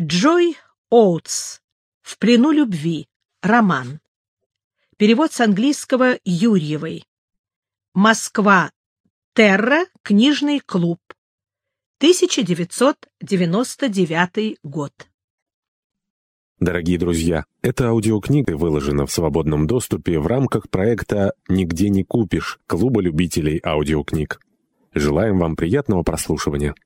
Джой Оутс. В плену любви. Роман. Перевод с английского Юрьевой. Москва. Терра. Книжный клуб. 1999 год. Дорогие друзья, эта аудиокнига выложена в свободном доступе в рамках проекта «Нигде не купишь» Клуба любителей аудиокниг. Желаем вам приятного прослушивания.